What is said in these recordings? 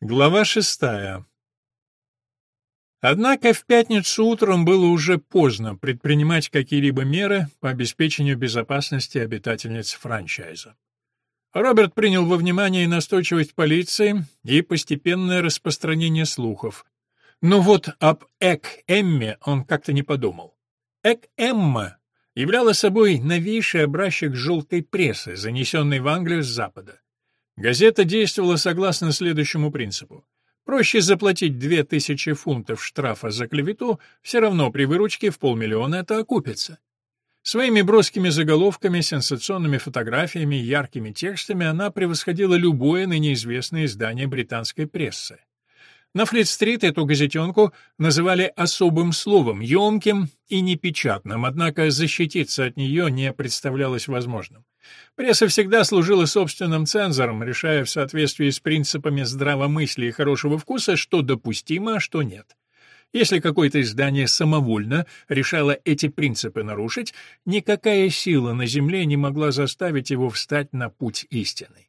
Глава шестая. Однако в пятницу утром было уже поздно предпринимать какие-либо меры по обеспечению безопасности обитательниц франчайза. Роберт принял во внимание настойчивость полиции и постепенное распространение слухов. Но вот об Эк-Эмме он как-то не подумал. Эк-Эмма являла собой новейший образчик желтой прессы, занесенный в Англию с Запада. Газета действовала согласно следующему принципу. Проще заплатить две тысячи фунтов штрафа за клевету, все равно при выручке в полмиллиона это окупится. Своими броскими заголовками, сенсационными фотографиями яркими текстами она превосходила любое ныне известное издание британской прессы. На Флит-стрит эту газетенку называли особым словом, емким и непечатным, однако защититься от нее не представлялось возможным. Пресса всегда служила собственным цензором, решая в соответствии с принципами здравомыслия и хорошего вкуса, что допустимо, а что нет. Если какое-то издание самовольно решало эти принципы нарушить, никакая сила на земле не могла заставить его встать на путь истины.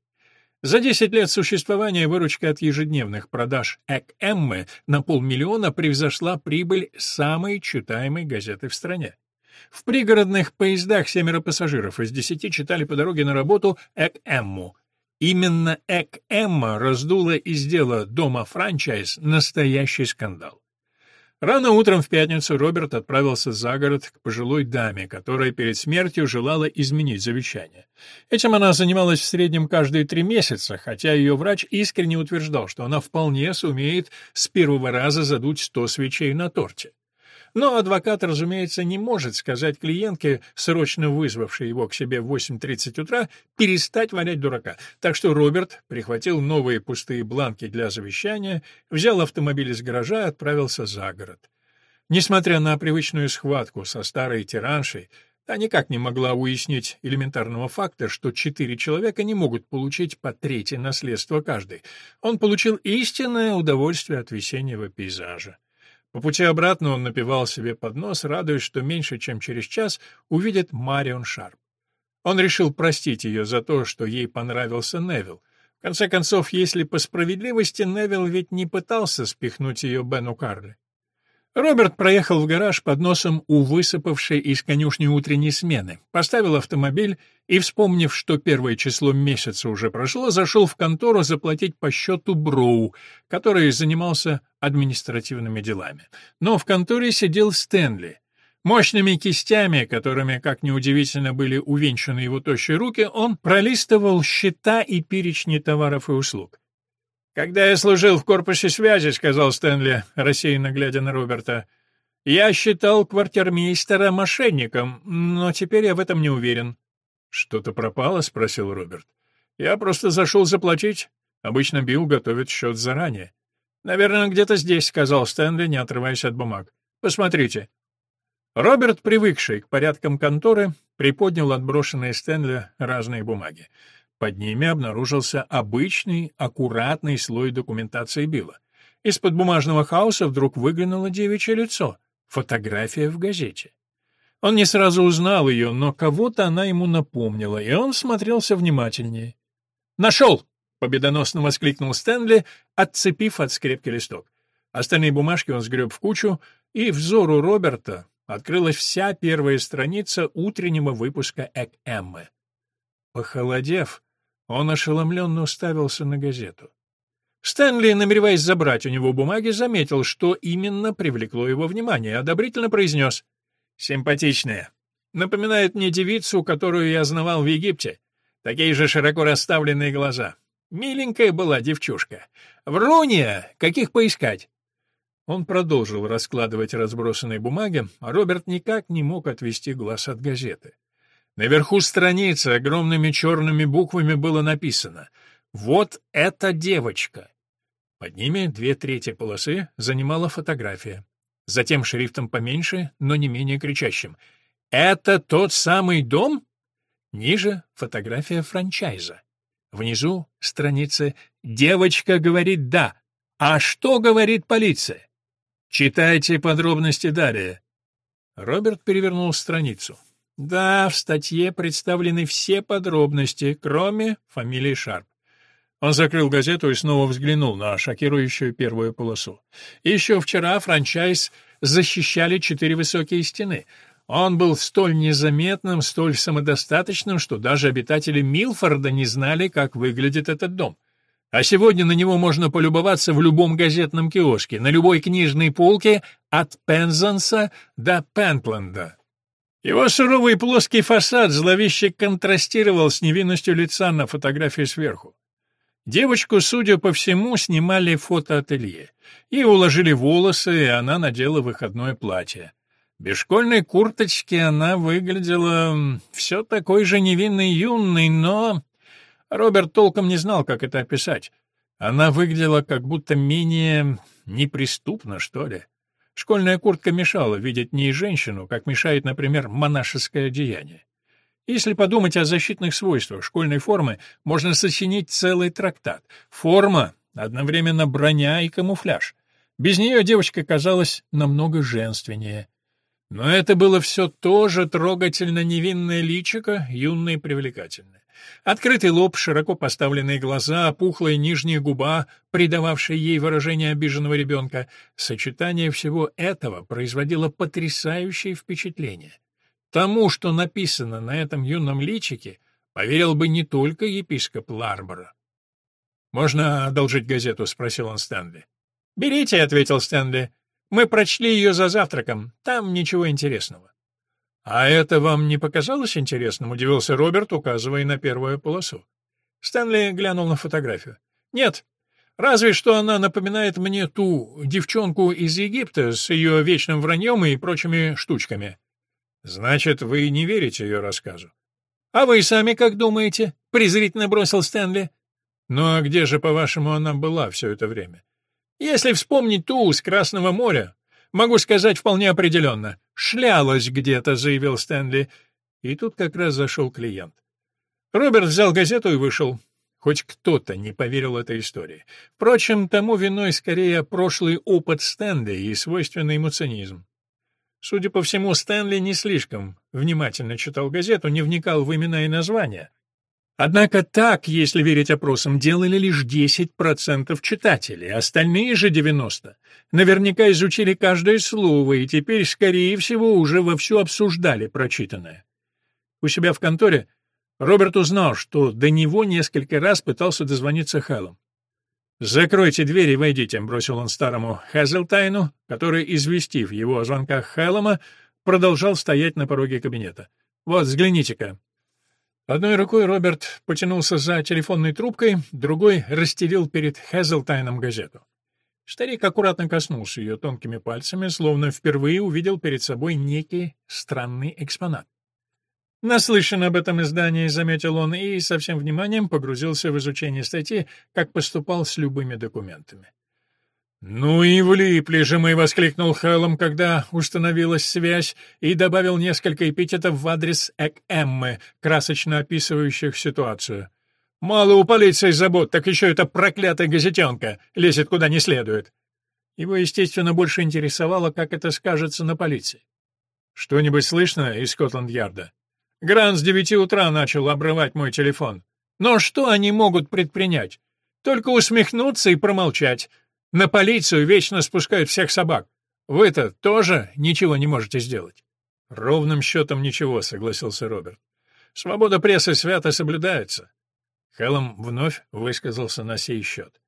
За 10 лет существования выручка от ежедневных продаж Эк-Эммы на полмиллиона превзошла прибыль самой читаемой газеты в стране. В пригородных поездах семеро пассажиров из десяти читали по дороге на работу Эк-Эмму. Именно Эк-Эмма раздула из дела дома франчайз настоящий скандал. Рано утром в пятницу Роберт отправился за город к пожилой даме, которая перед смертью желала изменить завещание. Этим она занималась в среднем каждые три месяца, хотя ее врач искренне утверждал, что она вполне сумеет с первого раза задуть сто свечей на торте. Но адвокат, разумеется, не может сказать клиентке, срочно вызвавшей его к себе в 8.30 утра, перестать валять дурака. Так что Роберт прихватил новые пустые бланки для завещания, взял автомобиль из гаража и отправился за город. Несмотря на привычную схватку со старой тираншей, та никак не могла уяснить элементарного факта, что четыре человека не могут получить по трети наследства каждый. Он получил истинное удовольствие от весеннего пейзажа. По пути обратно он напивал себе под нос, радуясь, что меньше чем через час увидит Марион Шарп. Он решил простить ее за то, что ей понравился Невил. В конце концов, если по справедливости, Невил ведь не пытался спихнуть ее Бену Карли. Роберт проехал в гараж под носом у высыпавшей из конюшни утренней смены, поставил автомобиль и, вспомнив, что первое число месяца уже прошло, зашел в контору заплатить по счету Броу, который занимался административными делами. Но в конторе сидел Стэнли. Мощными кистями, которыми, как неудивительно, были увенчаны его тощие руки, он пролистывал счета и перечни товаров и услуг. «Когда я служил в корпусе связи», — сказал Стэнли, рассеянно глядя на Роберта, — «я считал квартирмейстера мошенником, но теперь я в этом не уверен». «Что-то пропало?» — спросил Роберт. «Я просто зашел заплатить. Обычно Билл готовит счет заранее». «Наверное, где-то здесь», — сказал Стэнли, не отрываясь от бумаг. «Посмотрите». Роберт, привыкший к порядкам конторы, приподнял отброшенные Стэнли разные бумаги. Под ними обнаружился обычный, аккуратный слой документации Билла. Из-под бумажного хаоса вдруг выглянуло девичье лицо. Фотография в газете. Он не сразу узнал ее, но кого-то она ему напомнила, и он смотрелся внимательнее. «Нашел!» — победоносно воскликнул Стэнли, отцепив от скрепки листок. Остальные бумажки он сгреб в кучу, и взору Роберта открылась вся первая страница утреннего выпуска Эк-Эммы. Похолодев, он ошеломленно уставился на газету. Стэнли, намереваясь забрать у него бумаги, заметил, что именно привлекло его внимание, и одобрительно произнес. «Симпатичная. Напоминает мне девицу, которую я знавал в Египте. Такие же широко расставленные глаза. Миленькая была девчушка. Вруния! Каких поискать?» Он продолжил раскладывать разбросанные бумаги, а Роберт никак не мог отвести глаз от газеты. Наверху страницы огромными черными буквами было написано «Вот эта девочка». Под ними две трети полосы занимала фотография. Затем шрифтом поменьше, но не менее кричащим «Это тот самый дом?» Ниже фотография франчайза. Внизу страница «Девочка говорит «да». А что говорит полиция?» Читайте подробности далее. Роберт перевернул страницу. Да, в статье представлены все подробности, кроме фамилии Шарп. Он закрыл газету и снова взглянул на шокирующую первую полосу. Еще вчера франчайз защищали четыре высокие стены. Он был столь незаметным, столь самодостаточным, что даже обитатели Милфорда не знали, как выглядит этот дом. А сегодня на него можно полюбоваться в любом газетном киоске, на любой книжной полке от Пензанса до Пентленда. Его суровый плоский фасад зловеще контрастировал с невинностью лица на фотографии сверху. Девочку, судя по всему, снимали в фотоателье. Ей уложили волосы, и она надела выходное платье. Без школьной курточки она выглядела все такой же невинной юной, но... Роберт толком не знал, как это описать. Она выглядела как будто менее неприступно, что ли. Школьная куртка мешала видеть не женщину, как мешает, например, монашеское одеяние. Если подумать о защитных свойствах школьной формы, можно сочинить целый трактат. Форма — одновременно броня и камуфляж. Без нее девочка казалась намного женственнее. Но это было все тоже трогательно невинное личико, юное и привлекательное. Открытый лоб, широко поставленные глаза, опухлая нижняя губа, придававшая ей выражение обиженного ребенка. Сочетание всего этого производило потрясающее впечатление. Тому, что написано на этом юном личике, поверил бы не только епископ Ларбора. «Можно одолжить газету?» — спросил он Стэнли. «Берите», — ответил Стэнли. «Мы прочли ее за завтраком. Там ничего интересного». «А это вам не показалось интересным?» — удивился Роберт, указывая на первую полосу. Стэнли глянул на фотографию. «Нет, разве что она напоминает мне ту девчонку из Египта с ее вечным враньем и прочими штучками». «Значит, вы не верите ее рассказу?» «А вы сами как думаете?» — презрительно бросил Стэнли. «Ну а где же, по-вашему, она была все это время?» «Если вспомнить ту с Красного моря, могу сказать вполне определенно. «Шлялась где-то», — заявил Стэнли. И тут как раз зашел клиент. Роберт взял газету и вышел. Хоть кто-то не поверил этой истории. Впрочем, тому виной скорее прошлый опыт Стэнли и свойственный ему цинизм. Судя по всему, Стэнли не слишком внимательно читал газету, не вникал в имена и названия. Однако так, если верить опросам, делали лишь 10% читателей, остальные же 90% наверняка изучили каждое слово и теперь, скорее всего, уже вовсю обсуждали прочитанное. У себя в конторе Роберт узнал, что до него несколько раз пытался дозвониться Хэллом. «Закройте дверь и войдите», — бросил он старому Хазелтайну, который, известив его о звонках Хэллома, продолжал стоять на пороге кабинета. «Вот, взгляните-ка, Одной рукой Роберт потянулся за телефонной трубкой, другой расстелил перед Хезлтайном газету. Старик аккуратно коснулся ее тонкими пальцами, словно впервые увидел перед собой некий странный экспонат. «Наслышан об этом издании», — заметил он, и со всем вниманием погрузился в изучение статьи, как поступал с любыми документами. «Ну и влипли же мы!» — воскликнул Хэллом, когда установилась связь, и добавил несколько эпитетов в адрес Эк-Эммы, красочно описывающих ситуацию. «Мало у полиции забот, так еще эта проклятая газетенка лезет куда не следует». Его, естественно, больше интересовало, как это скажется на полиции. «Что-нибудь слышно из Скотланд-Ярда?» Грант с девяти утра начал обрывать мой телефон. Но что они могут предпринять? Только усмехнуться и промолчать. На полицию вечно спускают всех собак. Вы-то тоже ничего не можете сделать. Ровным счетом ничего, согласился Роберт. Свобода прессы свято соблюдается. Хеллом вновь высказался на сей счет.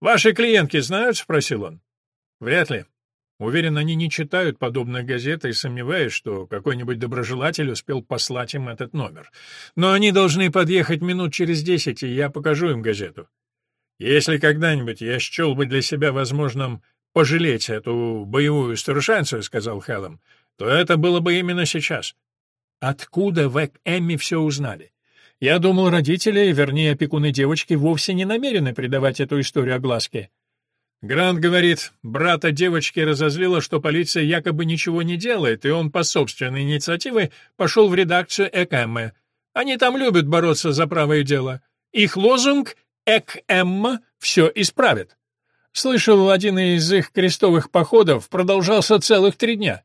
«Ваши клиентки знают?» — спросил он. «Вряд ли. Уверен, они не читают подобных газет и сомневаюсь, что какой-нибудь доброжелатель успел послать им этот номер. Но они должны подъехать минут через десять, и я покажу им газету. Если когда-нибудь я счел бы для себя возможным пожалеть эту боевую старушенцию, — сказал Хеллом, — то это было бы именно сейчас. Откуда в Эмми все узнали? Я думал, родители, вернее, опекуны девочки, вовсе не намерены придавать эту историю огласке. Грант говорит, брата девочки разозлило, что полиция якобы ничего не делает, и он по собственной инициативе пошел в редакцию Экэммы. Они там любят бороться за правое дело. Их лозунг Эк-Эмма все исправит. Слышал, один из их крестовых походов продолжался целых три дня.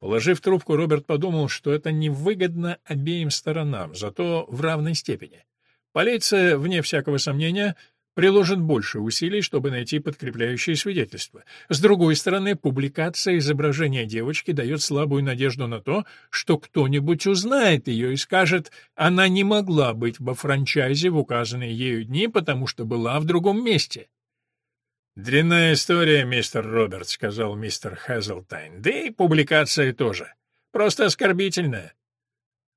Положив трубку, Роберт подумал, что это невыгодно обеим сторонам, зато в равной степени. Полиция, вне всякого сомнения, приложит больше усилий, чтобы найти подкрепляющие свидетельства. С другой стороны, публикация изображения девочки дает слабую надежду на то, что кто-нибудь узнает ее и скажет, она не могла быть во франчайзе в указанные ею дни, потому что была в другом месте. «Дрянная история, мистер Роберт», — сказал мистер Хазлтайн. «Да и публикация тоже. Просто оскорбительная».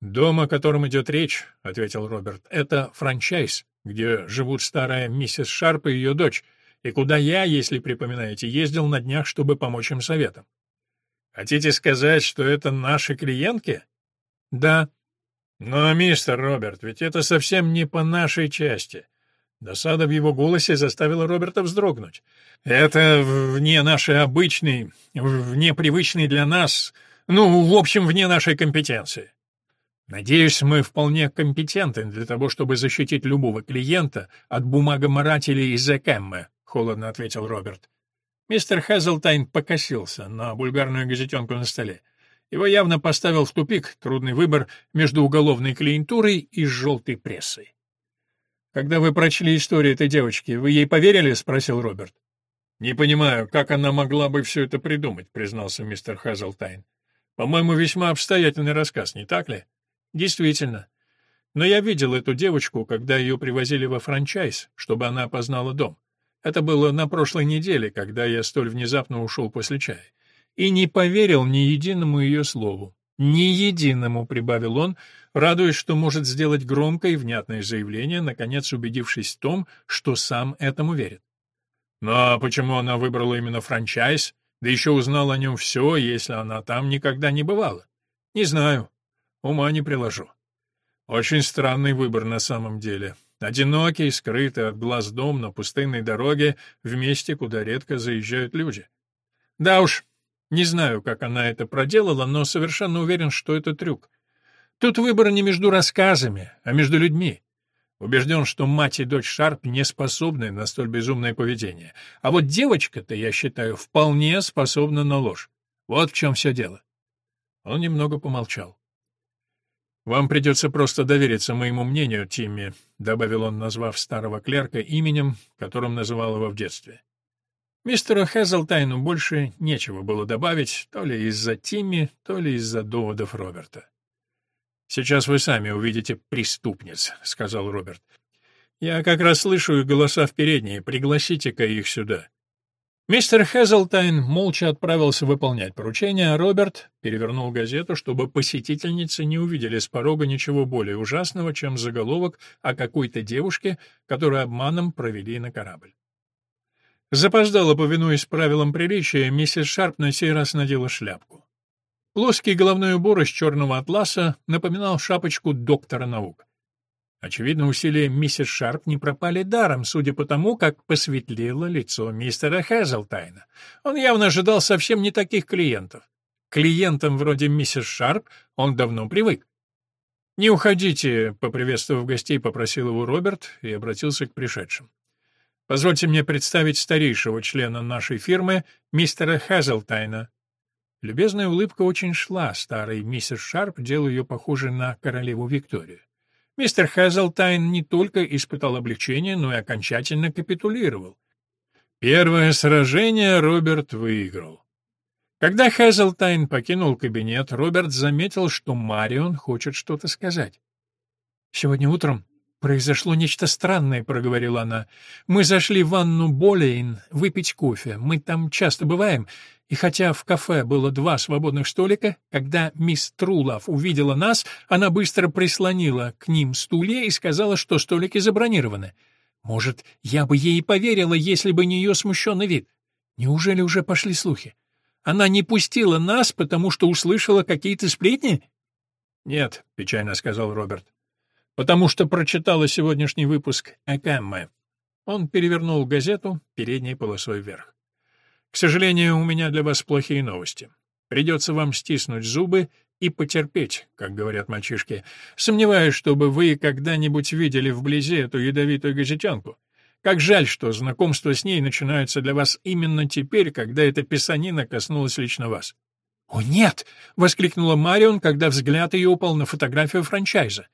«Дом, о котором идет речь», — ответил Роберт, — «это франчайз, где живут старая миссис Шарп и ее дочь, и куда я, если припоминаете, ездил на днях, чтобы помочь им советом». «Хотите сказать, что это наши клиентки?» «Да». «Но, мистер Роберт, ведь это совсем не по нашей части». Досада в его голосе заставила Роберта вздрогнуть. «Это вне нашей обычной, вне привычной для нас, ну, в общем, вне нашей компетенции». Надеюсь, мы вполне компетентны для того, чтобы защитить любого клиента от бумагоморателей из Экэммы, холодно ответил Роберт. Мистер Хазлтайн покосился на бульгарную газетенку на столе. Его явно поставил в тупик трудный выбор между уголовной клиентурой и желтой прессой. «Когда вы прочли историю этой девочки, вы ей поверили?» — спросил Роберт. «Не понимаю, как она могла бы все это придумать», — признался мистер Хазлтайн. «По-моему, весьма обстоятельный рассказ, не так ли?» Действительно. Но я видел эту девочку, когда ее привозили во франчайз, чтобы она опознала дом. Это было на прошлой неделе, когда я столь внезапно ушел после чая. И не поверил ни единому ее слову. Ни единому, прибавил он, радуясь, что может сделать громкое и внятное заявление, наконец убедившись в том, что сам этому верит. Но почему она выбрала именно франчайз, да еще узнала о нем все, если она там никогда не бывала? Не знаю. Ума не приложу. Очень странный выбор на самом деле. Одинокий, скрытый от глаз дом на пустынной дороге, в месте, куда редко заезжают люди. Да уж, не знаю, как она это проделала, но совершенно уверен, что это трюк. Тут выбор не между рассказами, а между людьми. Убежден, что мать и дочь Шарп не способны на столь безумное поведение. А вот девочка-то, я считаю, вполне способна на ложь. Вот в чем все дело. Он немного помолчал. «Вам придется просто довериться моему мнению, Тимми», — добавил он, назвав старого клерка именем, которым называл его в детстве. Мистеру Хэзлтайну больше нечего было добавить, то ли из-за Тимми, то ли из-за доводов Роберта. «Сейчас вы сами увидите преступниц», — сказал Роберт. «Я как раз слышу их голоса в передней. Пригласите-ка их сюда». Мистер Хезлтайн молча отправился выполнять поручение, а Роберт перевернул газету, чтобы посетительницы не увидели с порога ничего более ужасного, чем заголовок о какой-то девушке, которую обманом провели на корабль. Запоздало, повинуясь правилам приличия, миссис Шарп на сей раз надела шляпку. Плоский головной убор из черного атласа напоминал шапочку доктора наук. Очевидно, усилия миссис Шарп не пропали даром, судя по тому, как посветлело лицо мистера Хэзлтайна. Он явно ожидал совсем не таких клиентов. К клиентам вроде миссис Шарп он давно привык. «Не уходите», — поприветствовав гостей, попросил его Роберт и обратился к пришедшим. «Позвольте мне представить старейшего члена нашей фирмы, мистера Хэзлтайна». Любезная улыбка очень шла старой миссис Шарп, делая ее похожей на королеву Викторию. Мистер Хазлтайн не только испытал облегчение, но и окончательно капитулировал. Первое сражение Роберт выиграл. Когда Хазлтайн покинул кабинет, Роберт заметил, что Марион хочет что-то сказать. «Сегодня утром произошло нечто странное», — проговорила она. «Мы зашли в ванну Болейн выпить кофе. Мы там часто бываем, и хотя в кафе было два свободных столика, когда мисс Трулов увидела нас, она быстро прислонила к ним стулья и сказала, что столики забронированы. Может, я бы ей поверила, если бы не ее смущенный вид. Неужели уже пошли слухи? Она не пустила нас, потому что услышала какие-то сплетни? Нет, печально сказал Роберт. Потому что прочитала сегодняшний выпуск Экэммы. Он перевернул газету передней полосой вверх. К сожалению, у меня для вас плохие новости. Придется вам стиснуть зубы и потерпеть, как говорят мальчишки. Сомневаюсь, чтобы вы когда-нибудь видели вблизи эту ядовитую газетенку. Как жаль, что знакомство с ней начинается для вас именно теперь, когда эта писанина коснулась лично вас. «О, нет!» — воскликнула Марион, когда взгляд ее упал на фотографию франчайза.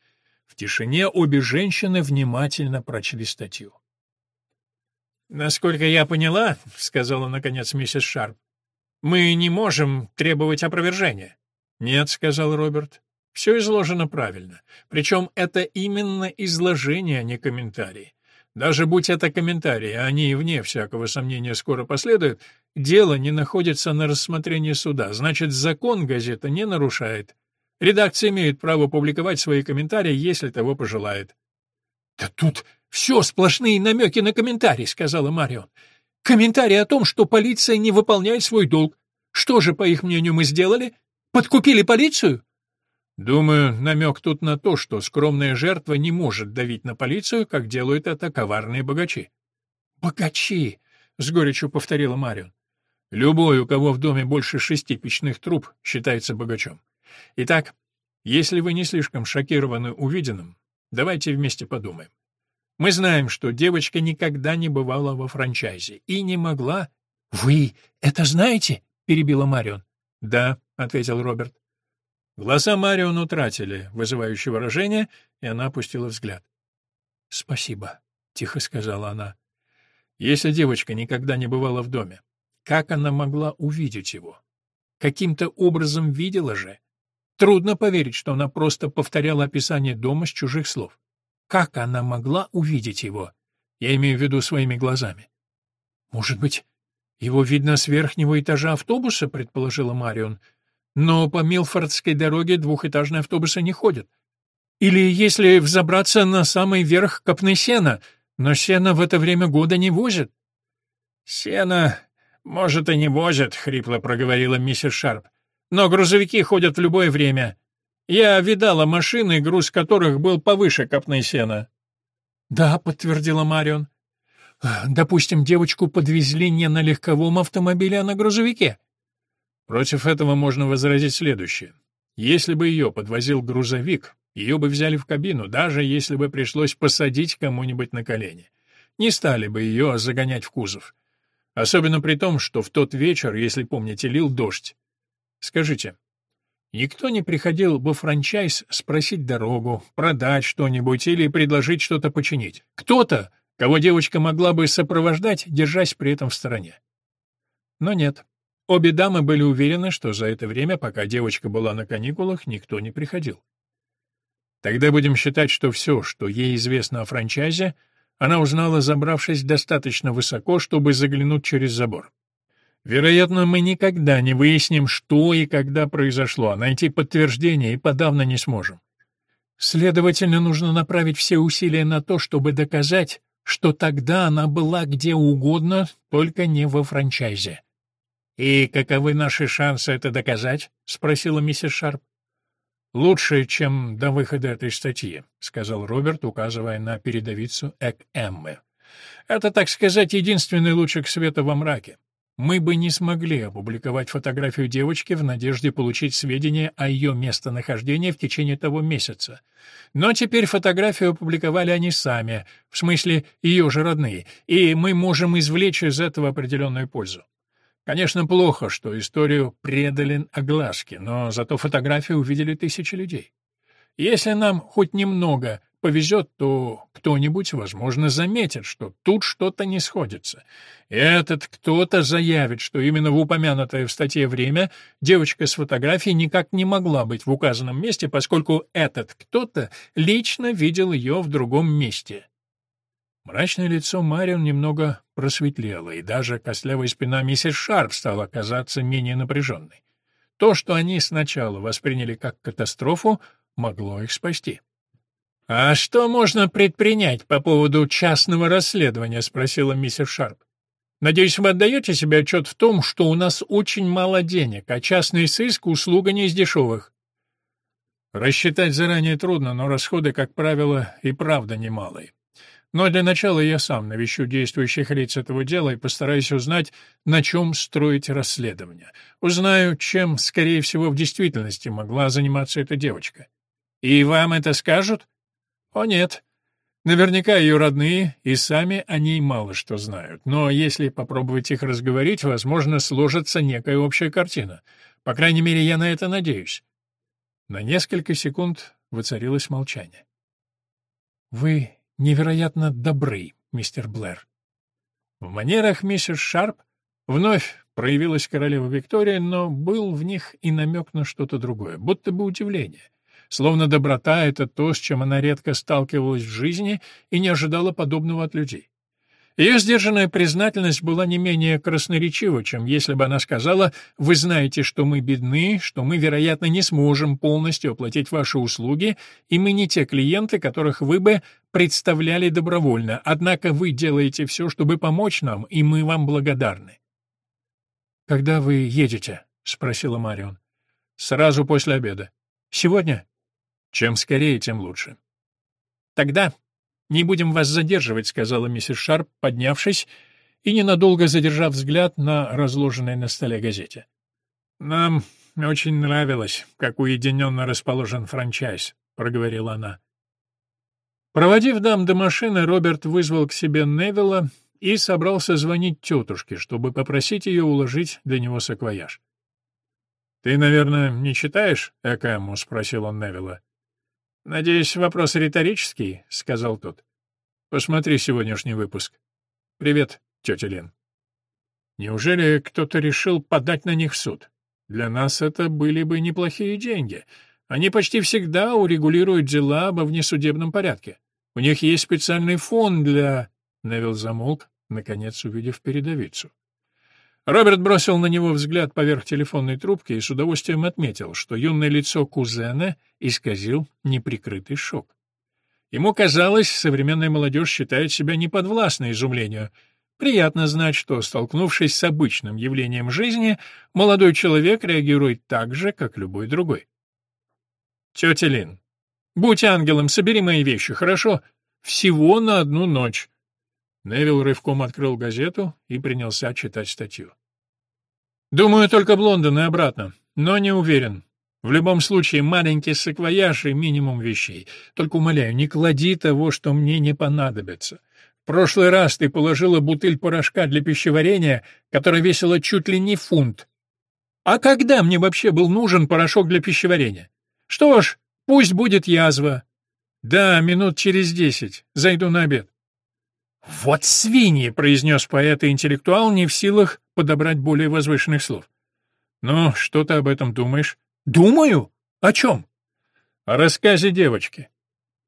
В тишине обе женщины внимательно прочли статью. «Насколько я поняла, — сказала, наконец, миссис Шарп, — мы не можем требовать опровержения». «Нет», — сказал Роберт, — «все изложено правильно. Причем это именно изложение, а не комментарий. Даже будь это комментарии, а они, вне всякого сомнения, скоро последуют, дело не находится на рассмотрении суда, значит, закон газета не нарушает. Редакция имеет право публиковать свои комментарии, если того пожелает. — Да тут все сплошные намеки на комментарии, — сказала Марион. — Комментарии о том, что полиция не выполняет свой долг. Что же, по их мнению, мы сделали? Подкупили полицию? Думаю, намек тут на то, что скромная жертва не может давить на полицию, как делают это коварные богачи. «Богачи!» — с горечью повторила Марион. «Любой, у кого в доме больше шести печных труб, считается богачом. Итак, если вы не слишком шокированы увиденным, давайте вместе подумаем. Мы знаем, что девочка никогда не бывала во франчайзе и не могла... — Вы это знаете? — перебила Марион. — Да, — ответил Роберт. Глаза Марион утратили вызывающее выражение, и она опустила взгляд. «Спасибо», — тихо сказала она. «Если девочка никогда не бывала в доме, как она могла увидеть его? Каким-то образом видела же. Трудно поверить, что она просто повторяла описание дома с чужих слов. Как она могла увидеть его? Я имею в виду своими глазами. Может быть, его видно с верхнего этажа автобуса, предположила Марион. Но по Милфордской дороге двухэтажные автобусы не ходят. Или если взобраться на самый верх копны сена, но сена в это время года не возят. «Сена, может, и не возят», — хрипло проговорила миссис Шарп. «Но грузовики ходят в любое время. Я видала машины, груз которых был повыше копны сена». «Да», — подтвердила Марион. «Допустим, девочку подвезли не на легковом автомобиле, а на грузовике. Против этого можно возразить следующее. Если бы ее подвозил грузовик, ее бы взяли в кабину, даже если бы пришлось посадить кому-нибудь на колени. Не стали бы ее загонять в кузов. Особенно при том, что в тот вечер, если помните, лил дождь. Скажите, никто не приходил бы франчайз спросить дорогу, продать что-нибудь или предложить что-то починить? Кто-то, кого девочка могла бы сопровождать, держась при этом в стороне. Но нет. Обе дамы были уверены, что за это время, пока девочка была на каникулах, никто не приходил. Тогда будем считать, что все, что ей известно о франчайзе, она узнала, забравшись достаточно высоко, чтобы заглянуть через забор. Вероятно, мы никогда не выясним, что и когда произошло, а найти подтверждение и подавно не сможем. Следовательно, нужно направить все усилия на то, чтобы доказать, что тогда она была где угодно, только не во франчайзе. «И каковы наши шансы это доказать?» — спросила миссис Шарп. «Лучше, чем до выхода этой статьи», — сказал Роберт, указывая на передовицу Эк Эммы. «Это, так сказать, единственный лучик света во мраке. Мы бы не смогли опубликовать фотографию девочки в надежде получить сведения о ее местонахождении в течение того месяца. Но теперь фотографию опубликовали они сами, в смысле ее же родные, и мы можем извлечь из этого определенную пользу. Конечно, плохо, что историю предали огласке, но зато фотографию увидели тысячи людей. Если нам хоть немного повезет, то кто-нибудь, возможно, заметит, что тут что-то не сходится. И этот кто-то заявит, что именно в упомянутое в статье время девочка с фотографией никак не могла быть в указанном месте, поскольку этот кто-то лично видел ее в другом месте. Мрачное лицо Марион немного просветлело, и даже костлявая спина миссис Шарп стала казаться менее напряженной. То, что они сначала восприняли как катастрофу, могло их спасти. «А что можно предпринять по поводу частного расследования?» — спросила миссис Шарп. «Надеюсь, вы отдаете себе отчет в том, что у нас очень мало денег, а частный сыск — услуга не из дешевых». Рассчитать заранее трудно, но расходы, как правило, и правда немалые. Но для начала я сам навещу действующих лиц этого дела и постараюсь узнать, на чем строить расследование. Узнаю, чем, скорее всего, в действительности могла заниматься эта девочка. И вам это скажут? О, нет. Наверняка ее родные и сами о ней мало что знают. Но если попробовать их разговорить, возможно, сложится некая общая картина. По крайней мере, я на это надеюсь. На несколько секунд воцарилось молчание. Вы невероятно добры, мистер Блэр. В манерах миссис Шарп вновь проявилась королева Виктория, но был в них и намек на что-то другое, будто бы удивление. Словно доброта — это то, с чем она редко сталкивалась в жизни и не ожидала подобного от людей. Ее сдержанная признательность была не менее красноречива, чем если бы она сказала «Вы знаете, что мы бедны, что мы, вероятно, не сможем полностью оплатить ваши услуги, и мы не те клиенты, которых вы бы представляли добровольно, однако вы делаете все, чтобы помочь нам, и мы вам благодарны». «Когда вы едете?» — спросила Марион. «Сразу после обеда». «Сегодня?» «Чем скорее, тем лучше». «Тогда «Не будем вас задерживать», — сказала миссис Шарп, поднявшись и ненадолго задержав взгляд на разложенной на столе газете. «Нам очень нравилось, как уединенно расположен франчайз», — проговорила она. Проводив дам до машины, Роберт вызвал к себе Невилла и собрался звонить тетушке, чтобы попросить ее уложить для него саквояж. «Ты, наверное, не читаешь Экэму?» — спросил он Невилла. «Надеюсь, вопрос риторический», — сказал тот. «Посмотри сегодняшний выпуск. Привет, тетя Лен». Неужели кто-то решил подать на них в суд? Для нас это были бы неплохие деньги. Они почти всегда урегулируют дела обо внесудебном порядке. У них есть специальный фонд для...» Невил замолк, наконец увидев передовицу. Роберт бросил на него взгляд поверх телефонной трубки и с удовольствием отметил, что юное лицо кузена исказил неприкрытый шок. Ему казалось, современная молодежь считает себя неподвластной изумлению. Приятно знать, что, столкнувшись с обычным явлением жизни, молодой человек реагирует так же, как любой другой. «Тетя Лин, будь ангелом, собери мои вещи, хорошо? Всего на одну ночь. Невил рывком открыл газету и принялся читать статью. «Думаю, только в Лондон и обратно, но не уверен. В любом случае, маленький саквояж и минимум вещей. Только, умоляю, не клади того, что мне не понадобится. В прошлый раз ты положила бутыль порошка для пищеварения, которая весила чуть ли не фунт. А когда мне вообще был нужен порошок для пищеварения? Что ж, пусть будет язва. Да, минут через десять. Зайду на обед. «Вот свиньи!» — произнес поэт и интеллектуал, не в силах подобрать более возвышенных слов. «Ну, что ты об этом думаешь?» «Думаю? О чем?» «О рассказе девочки».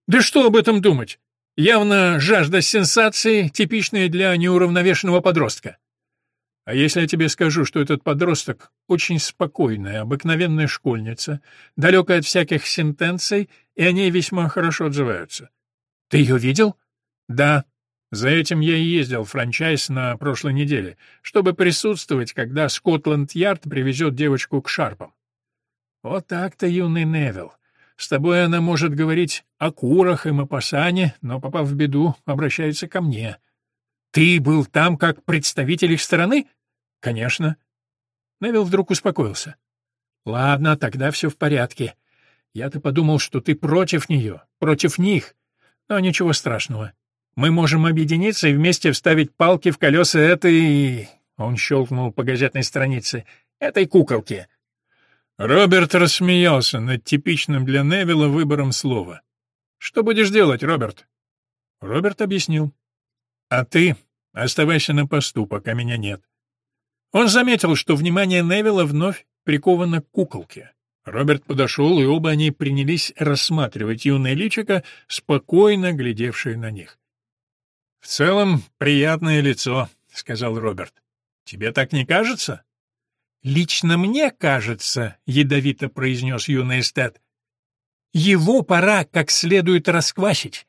«Да что об этом думать? Явно жажда сенсации, типичная для неуравновешенного подростка». «А если я тебе скажу, что этот подросток очень спокойная, обыкновенная школьница, далекая от всяких сентенций, и о ней весьма хорошо отзываются?» «Ты ее видел?» «Да, за этим я и ездил в франчайз на прошлой неделе, чтобы присутствовать, когда Скотланд-Ярд привезет девочку к Шарпам. Вот так-то, юный Невилл. С тобой она может говорить о курах и мапасане, но, попав в беду, обращается ко мне. Ты был там как представитель их стороны? Конечно. Невилл вдруг успокоился. Ладно, тогда все в порядке. Я-то подумал, что ты против нее, против них. Но ничего страшного. Мы можем объединиться и вместе вставить палки в колеса этой...» Он щелкнул по газетной странице. «Этой куколки». Роберт рассмеялся над типичным для Невилла выбором слова. «Что будешь делать, Роберт?» Роберт объяснил. «А ты оставайся на посту, пока меня нет». Он заметил, что внимание Невилла вновь приковано к куколке. Роберт подошел, и оба они принялись рассматривать юное личико, спокойно глядевшее на них. «В целом, приятное лицо», — сказал Роберт. «Тебе так не кажется?» «Лично мне кажется», — ядовито произнес юный эстет. «Его пора как следует расквасить.